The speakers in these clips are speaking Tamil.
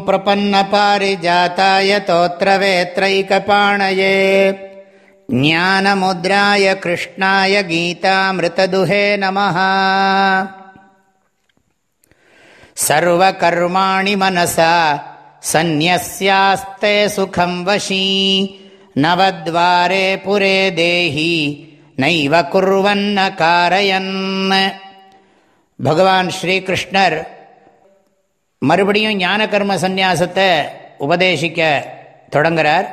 पन्नपारिजाताय तोत्रवेत्रैकपाणये। ज्ञानमुद्राय कृष्णाय गीतामृतदुहे नमः। सर्वकर्माणि मनसा सन्न्यस्यास्ते सुखम् वशी नवद्वारे पुरे देहि नैव कुर्वन्न कारयन्। भगवान् श्रीकृष्णर् மறுபடியும் ஞான கர்ம சந்நியாசத்தை உபதேசிக்க தொடங்குறார்.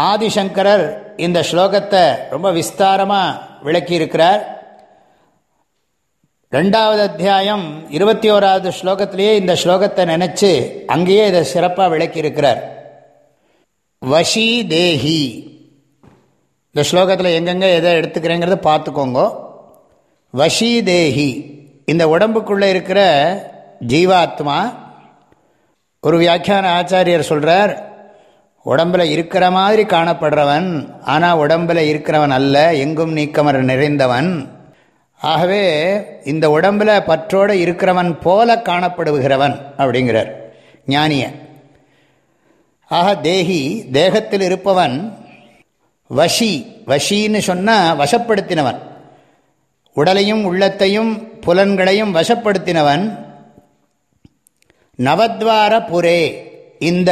ஆதிசங்கரர் இந்த ஸ்லோகத்தை ரொம்ப விஸ்தாரமாக விளக்கியிருக்கிறார். ரெண்டாவது அத்தியாயம் இருபத்தி ஓராவது ஸ்லோகத்திலேயே இந்த ஸ்லோகத்தை நினச்சி அங்கேயே இதை சிறப்பாக விளக்கியிருக்கிறார். வஷி தேஹி. இந்த ஸ்லோகத்தில் எங்கெங்கே எதை எடுத்துக்கிறேங்கிறத பார்த்துக்கோங்க. வஷி தேஹி. இந்த உடம்புக்குள்ளே இருக்கிற ஜீவாத்மா ஒரு வியாக்கியான ஆச்சாரியர் சொல்கிறார் உடம்பில் இருக்கிற மாதிரி காணப்படுறவன் ஆனால் உடம்பில் இருக்கிறவன் அல்ல எங்கும் நீக்கமர நிறைந்தவன். ஆகவே இந்த உடம்பில் பற்றோடு இருக்கிறவன் போல காணப்படுகிறவன் அப்படிங்கிறார் ஞானிய. ஆக தேகி தேகத்தில் இருப்பவன் வஷி வஷின்னு சொன்னால் வசப்படுத்தினவன். உடலையும் உள்ளத்தையும் புலன்களையும் வசப்படுத்தினவன். நவத்வார புரே இந்த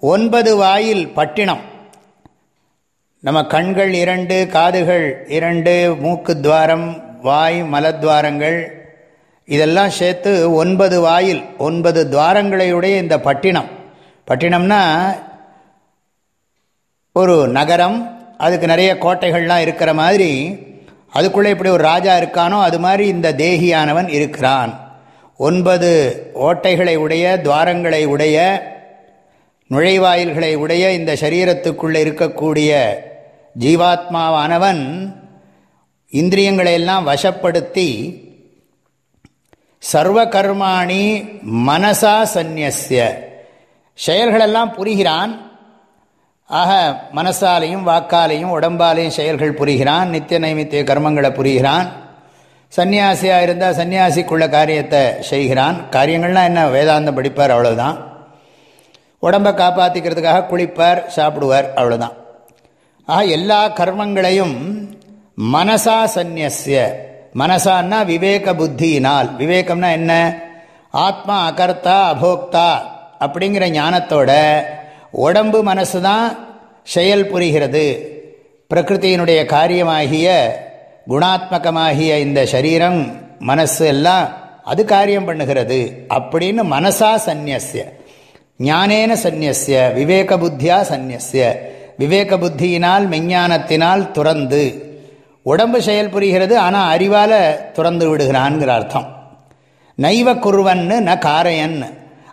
ஒன்பது வாயில் பட்டினம். நம்ம கண்கள் இரண்டு காதுகள் இரண்டு மூக்கு துவாரம் வாய் மலத்வாரங்கள் இதெல்லாம் சேர்த்து ஒன்பது வாயில் ஒன்பது துவாரங்களையுடைய இந்த பட்டினம். பட்டினம்னா ஒரு நகரம் அதுக்கு நிறைய கோட்டைகள்லாம் இருக்கிற மாதிரி அதுக்குள்ளே இப்படி ஒரு ராஜா இருக்கானோ அது மாதிரி இந்த தேகியானவன் இருக்கிறான். ஒன்பது ஓட்டைகளை உடைய துவாரங்களை உடைய நுழைவாயில்களை உடைய இந்த சரீரத்துக்குள்ளே இருக்கக்கூடிய ஜீவாத்மாவானவன் இந்திரியங்களையெல்லாம் வசப்படுத்தி சர்வ கர்மாணி மனசா சந்நியசிய செயல்களெல்லாம் புரிகிறான். ஆக மனசாலையும் வாக்காலையும் உடம்பாலையும் செயல்கள் புரிகிறான். நித்திய நைமித்திய கர்மங்களை புரிகிறான். சன்னியாசியாக இருந்தால் சன்னியாசிக்குள்ள காரியத்தை செய்கிறான். காரியங்கள்லாம் என்ன? வேதாந்தம் படிப்பார் அவ்வளோதான் உடம்பை காப்பாற்றிக்கிறதுக்காக குளிப்பார் சாப்பிடுவார் அவ்வளோதான் ஆக எல்லா கர்மங்களையும் மனசா சந்நியசிய மனசான்னா விவேக புத்தியினால். விவேகம்னா என்ன? ஆத்மா அகர்த்தா அபோக்தா அப்படிங்கிற ஞானத்தோட உடம்பு மனசு தான் செயல் புரிகிறது. பிரகிருத்தியினுடைய காரியமாகிய குணாத்மகமாகிய இந்த சரீரம் மனசு எல்லாம் அது காரியம் பண்ணுகிறது. அப்படின்னு மனசா சந்நியசிய ஞானேன சந்நியசிய விவேக புத்தியா சந்நியசிய விவேக புத்தியினால் மெஞ்ஞானத்தினால் துறந்து. உடம்பு செயல் புரிகிறது ஆனால் அறிவால் துறந்து விடுகிறான்ங்கிற அர்த்தம். நைவ குருவன்னு ந காரையன்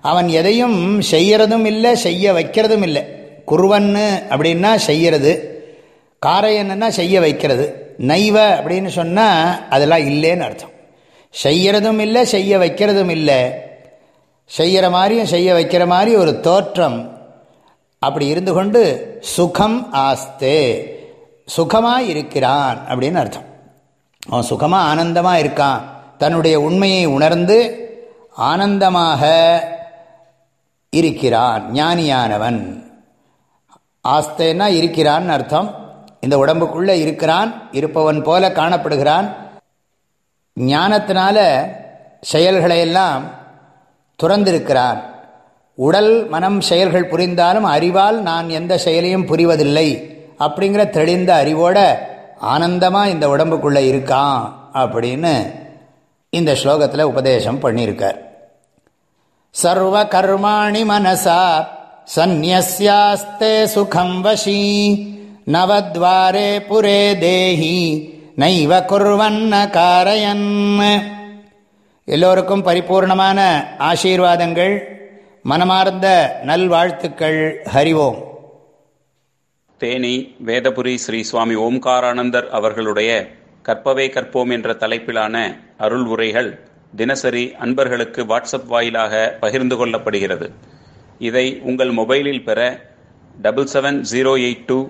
அவன் எதையும் செய்யறதும் இல்லை செய்ய வைக்கிறதும் இல்லை. குருவன்னு அப்படின்னா செய்யறது. காரையன்னா செய்ய வைக்கிறது. நைவ அப்படின்னு சொன்னால் அதெல்லாம் இல்லைன்னு அர்த்தம். செய்யறதும் இல்லை செய்ய வைக்கிறதும் இல்லை. செய்கிற மாதிரியும் செய்ய வைக்கிற மாதிரி ஒரு தோற்றம் அப்படி இருந்து கொண்டு சுகம் ஆஸ்தே சுகமாக இருக்கிறான் அப்படின்னு அர்த்தம். அவன் சுகமாக ஆனந்தமாக இருக்கான். தன்னுடைய உண்மையை உணர்ந்து ஆனந்தமாக இருக்கிறான் ஞானியானவன். ஆஸ்தேன்னா இருக்கிறான்னு அர்த்தம். இந்த உடம்புக்குள்ளே இருக்கிறான் இருப்பவன் போல காணப்படுகிறான். ஞானத்தினால செயல்களையெல்லாம் துறந்திருக்கிறான். உடல் மனம் செயல்கள் புரிந்தாலும் அறிவால் நான் எந்த செயலையும் புரிவதில்லை அப்படிங்கிற தெளிந்த அறிவோட ஆனந்தமாக இந்த உடம்புக்குள்ளே இருக்கான் அப்படின்னு இந்த ஸ்லோகத்தில் உபதேசம் பண்ணியிருக்கார். சர்வ கர்மாணி மனசா சந்நியாஸ்தே சுகம் வசீ நவத்வாரே புரே தேஹி நைவ குர்வன்ன காரயன் எல்லோருக்கும் பரிபூர்ணமான ஆசீர்வாதங்கள் மனமார்ந்த நல்வாழ்த்துக்கள் ஹரிவோம். தேனி வேதபுரி ஸ்ரீ சுவாமி ஓம்காரானந்தர் அவர்களுடைய கற்பவே கற்போம் என்ற தலைப்பிலான அருள் உரைகள் தினசரி அன்பர்களுக்கு வாட்ஸ்அப் வாயிலாக பகிர்ந்து கொள்ளப்படுகிறது. இதை உங்கள் மொபைலில் பெற double seven zero eight two